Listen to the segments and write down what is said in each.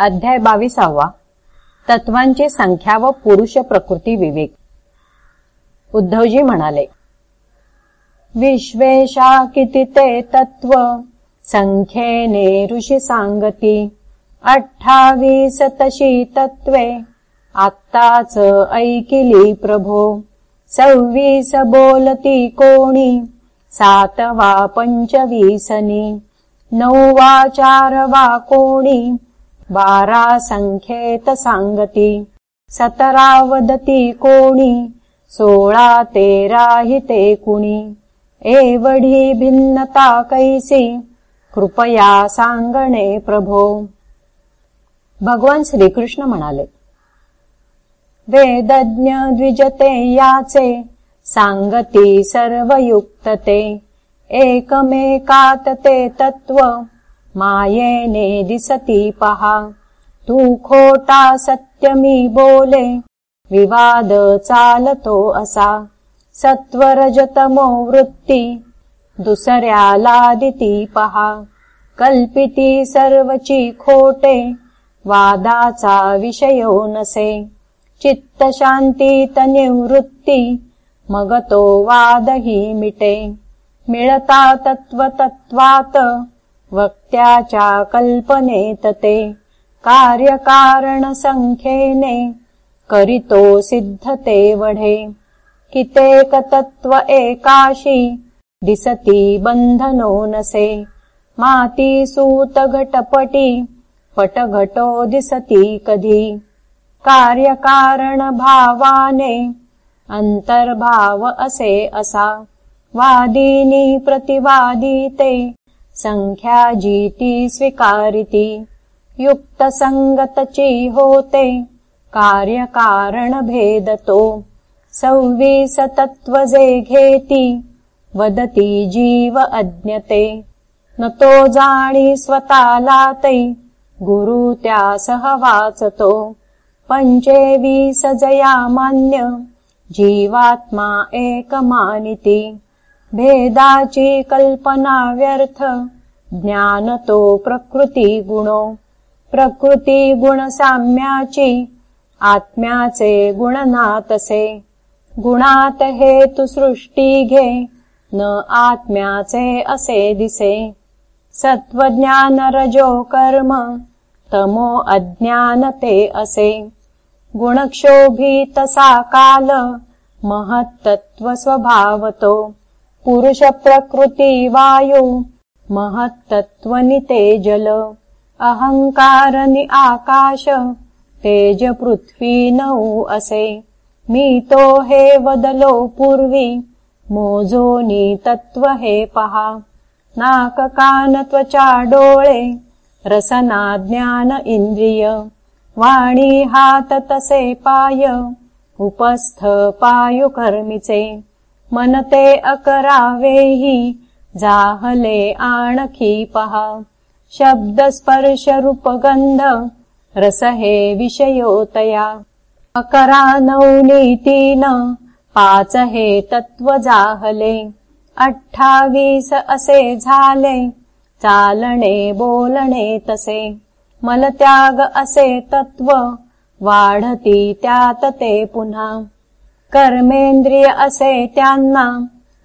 अध्याय बावीसावा. तत्वांची संख्या व पुरुष प्रकृती विवेक. उद्धवजी म्हणाले विश्वेशा किती ते तत्व? संख्येने ऋषी सांगती अठ्ठावीस तशी तत्वे. आत्ताच ऐकिली प्रभो सव्वीस बोलती कोणी? सातवा पंचवीसनी नववा चार वा कोणी? बारा संख्येत सांगती सतरा वदती कोणी सोळा तेरा हि ते कुणी। एवढी भिन्नता कैसी? कृपया सांगणे प्रभो। भगवान श्रीकृष्ण म्हणाले वेदज्ञ द्विजते याचे सांगती सर्वयुक्तते। एकमेकात ते तत्व मायेने दिसती पहा। तू खोटा सत्यमी बोले विवाद चालतो असा। सत्वरजतमो वृत्ती दुसऱ्याला दिती पहा। कल्पिती सर्वची खोटे वादाचा विषयो नसे। चित्तशांतीत निवृत्ती मग तो वादही मिटे। मिळता तत्वतत्वात वक्त्याच्या कल्पनेत ते कार्यकारणसङ्ख्येने करितो सिद्धते वढे। कितेक तत्व एकाशी दिसती बन्धनो नसे। माती सूत घटपटी पटघटो दिसती कधी। भावाने अन्तर्भाव असे असा। वादीनी प्रतिवादीते संख्या जीती स्वीकारिती। युक्त संगतची होते कार्यकारण भेदतो सव्वीस तत्वजे घेती वदती जीव अज्ञते। न तो जाणी स्वताला तै गुरु त्या सह वाचतो पंचेवीस जया मान्य जीवात्मा एकमानिती। भेदाची कल्पना व्यर्थ ज्ञान तो प्रकृती गुणो प्रकृती गुणसाम्याची आत्म्याचे गुणनातसे। गुणात हेतु सृष्टी घे न आत्म्याचे असे दिसे। सत्वज्ञान रजो कर्म तमो अज्ञानते असे। गुणक्षोभित सा काल महत्तत्व स्वभावतो पुरुष प्रकृती वायु महत्तत्वनिते जल अहङ्कारनि आकाश तेज पृथ्वी नौ असे। मीतो हे वदलो पूर्वी मोजोनी तत्व हे पहा। नाककान त्वचा डोळे रसना ज्ञान इन्द्रिय वाणी हात तसे पाय उपस्थ पायुकर्मिचे मनते अकरावेहि पहा शब्द स्पर्श रूप गंध रस हे विषयोतया अकरा नीतीन पाच हे तत्व जाहले अठ्ठावीस असे झाले चालणे बोलणे तसे। मलत्याग असे तत्व वाढती त्यात ते पुन्हा। कर्मेंद्रिय असे त्यांना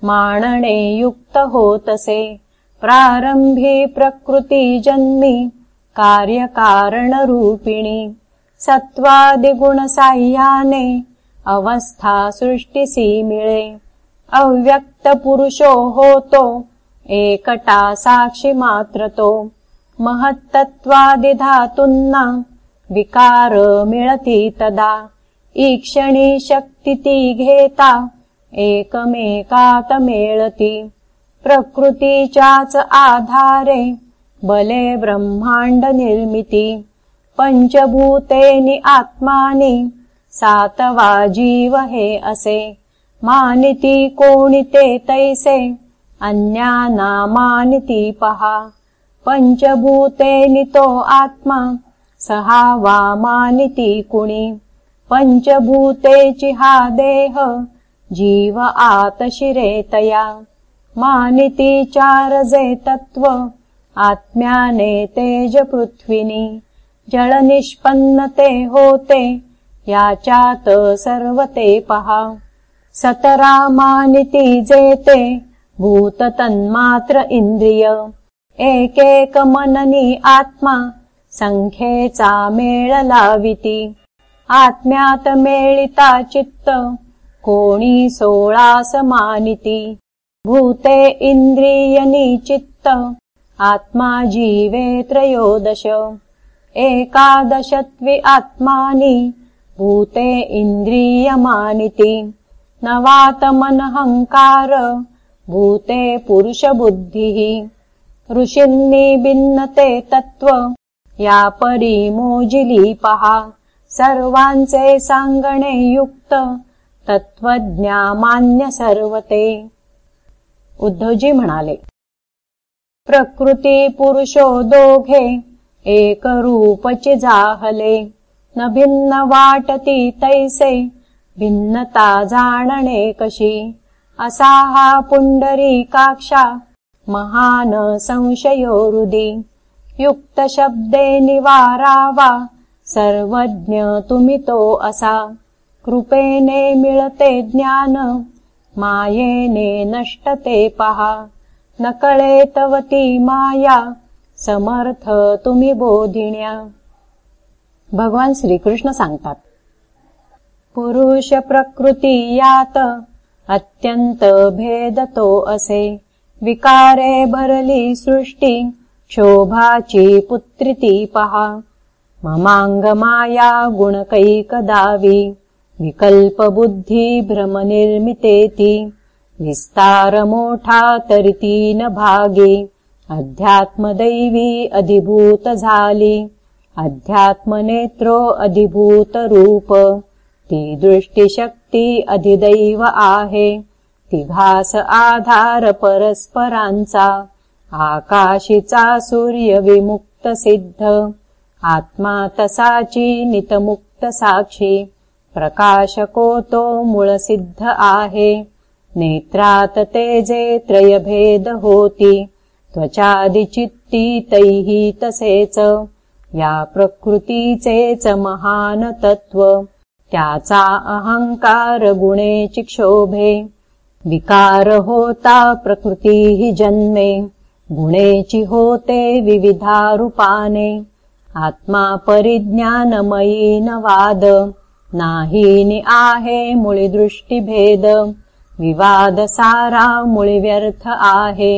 मानणे युक्त होतसे प्रारंभी प्रकृती जन्मी कार्यकारणरूपिणी। सत्त्वादिगुणसाह्याने अवस्था सृष्टिसी मिळे। अव्यक्त पुरुषो होतो एकटा साक्षी मात्रतो। महत्तत्वादिधातुन्ना विकार मिळती तदा। ईक्षणी शक्तिती घेता एकमेकात मेळती प्रकृतीच्याच आधारे बले ब्रह्मांड निर्मिती। पंचभूतेनि आत्मानि सातवा जीव हे असे। मानिती कोणिते तैसे अन्यानामानिती पहा पंचभूतेनि तो आत्मा सहा वा मानिती कुणी। पंचभूते चिहा देह जीव आतशिरेतया मानिति चारजे तत्त्व आत्म्याने तेज पृथ्विनि। जल निष्पन्नते होते याचात सर्वते पहा। सतरामानिति जेते भूत तन्मात्र इन्द्रिय। एकेक मननी आत्मा सङ्ख्येचा मेळलाविति आत्म्यात मेळिता चित्त कोणी सोळा समानिति भूते इन्द्रियनि चित्त आत्मा जीवे त्रयोदश. एकादशत्वि आत्मानि भूते इन्द्रियमानिति. नवातमनहङ्कार भूते पुरुषबुद्धिः. ऋषिन्नि भिन्नते तत्त्व या परी पहा सर्वांचे सांगणे युक्त तत्त्वज्ञामान्य सर्वते उद्धवजी म्हणाले प्रकृती पुरुषो दोघे एकरूपचे जाहले न भिन्न वाटती तैसे भिन्नता जाणणे कशी? असाहा पुंडरी काक्षा महान संशयो हृदि. युक्तशब्दे निवारावा सर्वज्ञ तुमितो असा कृपेने मिळते ज्ञान मायेने नष्टते पहा. नकळे तवती माया समर्थ तुम्ही बोधिण्या. भगवान श्रीकृष्ण सांगतात पुरुष प्रकृती यात अत्यंत भेदतो असे. विकारे भरली सृष्टी शोभाची पुत्रिती पहा. ममाङ्गमाया गुणकैकदावि विकल्पबुद्धि भ्रमनिर्मितेति विस्तारमोठा तरितीन भागे अध्यात्मदैवी झाली अध्यात्मनेत्रो अधिभूतरूप ती दृष्टिशक्ती अधिदैव आहे तिघास आधार परस्परांचा आकाशिचा सिद्ध आत्मा तसाची नितमुक्त साक्षी प्रकाशको तो सिद्ध आहे। नेत्रात तेजे त्रयभेद होती। त्वचादिचित्ती तैः तसेच या प्रकृतीचेच महान तत्व त्याचा अहंकार गुणे चिक्षोभे। विकार होता प्रकृती जन्मे। गुणेची होते विविधारूपाने। आत्मा परिज्ञानमयी न वाद नाहीनि आहे मुळी दृष्टिभेद विवाद सारा मुळी व्यर्थ आहे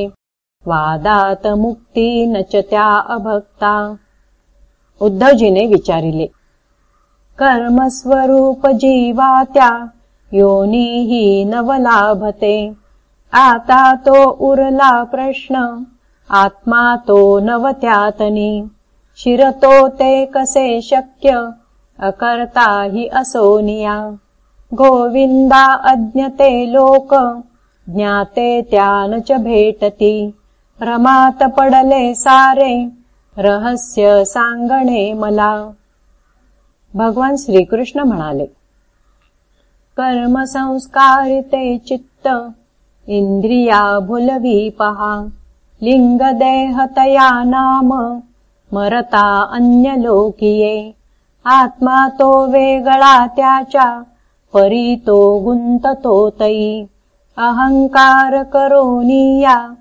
वादात मुक्ती च त्या अभक्ता। उद्धवजीने विचारिले कर्मस्वरूप जीवा त्या योनीही नवलाभते आता तो उरला प्रश्न आत्मा तो नवत्यातनी शिरतो ते कसे शक्य अकर्ता हि असोनिया। गोविन्दा अज्ञते लोक ज्ञाते त्यान च भेटति। रमात पडले सारे रहस्य सांगणे मला। भगवान श्रीकृष्ण कर्म संस्कारिते चित्त इंद्रिया भुलवी पहा। लिंगदेहतया नाम मरता अन्यलोकिये आत्मा तो वेगळा त्याच्या परी तो गुंततो तई अहंकार करोनिया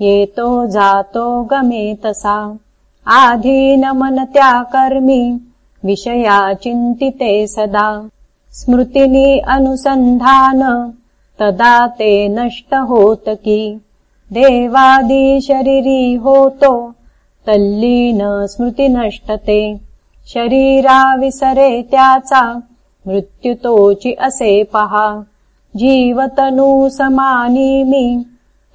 येतो जातो गमे तसा. आधीन मन त्या कर्मी विषया चिंतिते सदा. स्मृतिनी अनुसंधान तदा ते नष्ट होत की. देवादी शरीरी होतो तल्लीन स्मृति नष्टते शरीरा विसरे त्याचा मृत्युतोची असे पहा. जीवतनु मी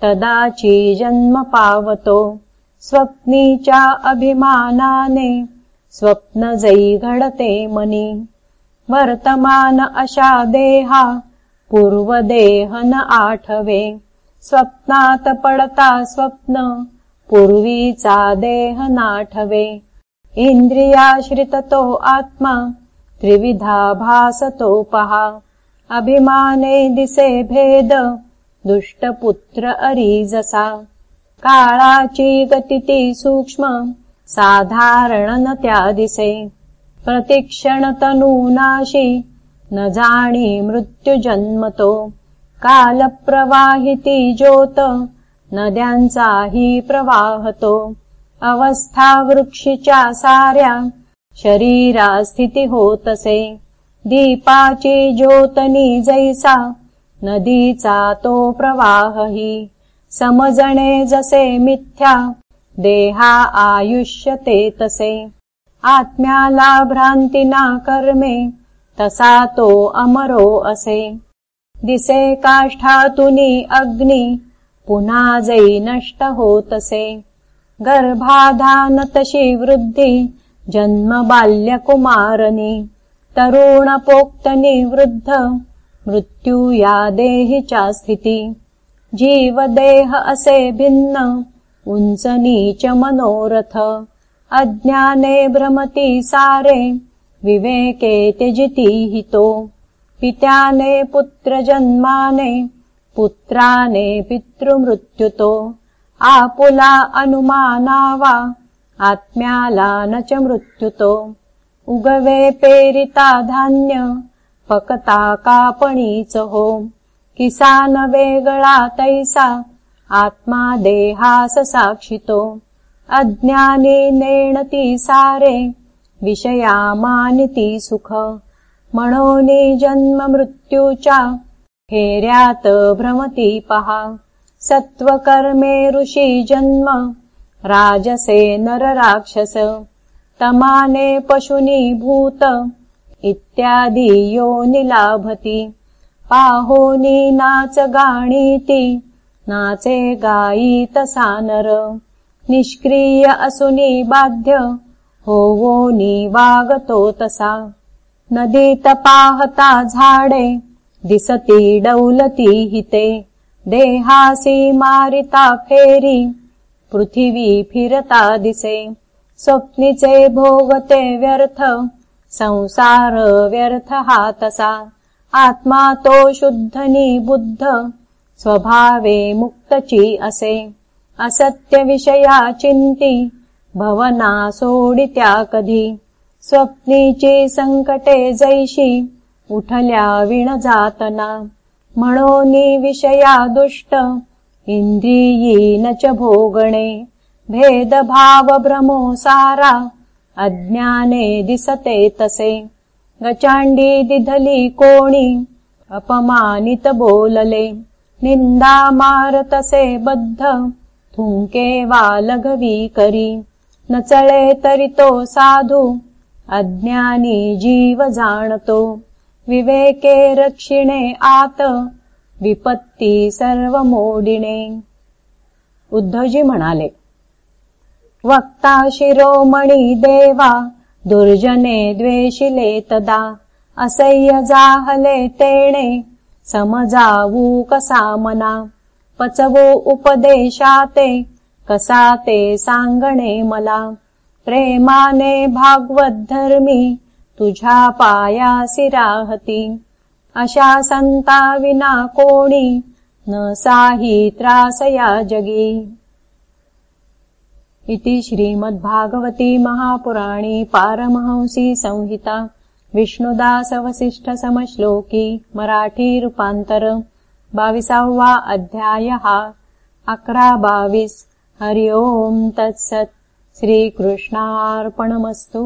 तदाची जन्म पावतो. स्वप्नीच्या अभिमानाने स्वप्न जै घडते मनी. वर्तमान अशा देहा पूर्वदेह न आठवे. स्वप्नात पडता स्वप्न पूर्वीचा देह नाठवे इन्द्रियाश्रिततो आत्मा त्रिविधा भासतो पहा अभिमाने दिसे भेद दुष्टपुत्र अरीजसा। काळाची गतिती सूक्ष्म साधारण न त्यादिसे। प्रतिक्षणतनूनाशि न जाणी मृत्युजन्मतो। कालप्रवाहिती ज्योत नद्यांचा हि प्रवाहतो अवस्था वृक्षिचा साऱ्या शरीरा स्थिती होतसे दीपाची ज्योतनी जैसा नदीचा तो प्रवाह हि समजणे जसे मिथ्या देहा आयुष्यते तसे। आत्म्याला भ्रांतीना कर्मे तसा तो अमरो असे। दिसे काष्ठातुनी अग्नि पुन्हा जै नष्ट होतसे गर्भाधान तशी वृद्धी जन्म बाल्यकुमारनी तरुण पोक्तनी वृद्ध मृत्यू या देहीच्या स्थिती। जीव देह असे भिन्न उंच नीच मनोरथ। अज्ञाने भ्रमति सारे विवेके त्यजिति हितो। पित्याने पुत्रजन्माने पुत्राने पितृमृत्युतो आपुला अनुमाना वा आत्म्याला न च मृत्युतो. उगवे पेरिता धान्य पकता कापणीच हो. किसान वेगळा तैसा आत्मा देहास साक्षितो. अज्ञानी नेणती सारे विषयामानिति सुख. म्हणोनी जन्म मृत्यूच्या फेऱ्यात भ्रमती पहा. सत्त्वकर्मे ऋषि जन्म। राजसे नर राक्षस। तमाने पशुनी भूत। इत्यादि यो निलाभति पाहोनी नाच गाणीति। नाचे गायीत सानर। निष्क्रिय असुनी बाध्य। होवो निवागतो तसा। नदी तपाहता झाडे। दिसती डौलती हिते देहासी मारिता फेरी पृथिवी फिरता दिसे स्वप्निचे भोगते व्यर्थ संसार व्यर्थ हा तसा। आत्मा तो शुद्धनी बुद्ध स्वभावे मुक्तची असे। असत्यविषया चिन्ति भवना सोडित्या कधी। स्वप्नीची संकटे जैशी उठल्या विणजातना म्हणोनी विषया दुष्ट इन्द्रियी च भोगणे भेदभाव भ्रमो सारा अज्ञाने दिसते तसे गचाण्डी दिधली कोणी अपमानित बोलले निंदा मारतसे बद्ध थुंके वा लघवी करी न चळे तरी साधू अज्ञानी जीव जाणतो विवेके रक्षिणे आत विपत्ती सर्व मोडिणे उद्धवजी म्हणाले वक्ता शिरोमणी देवा दुर्जने द्वेषिले तदा असह्य जाहले तेणे समजावू कसा मना पचवो उपदेशाते कसा ते सांगणे मला. प्रेमाने भागवत धर्मी इति श्रीमद्भागवती महापुराणी पारमहंसी संहिता विष्णुदास वसिष्ठ समश्लोकी मराठी रूपांतर बाविसावा अध्यायः अकरा बाविस्. हरि ओम् तत्सत्. श्रीकृष्णार्पणमस्तु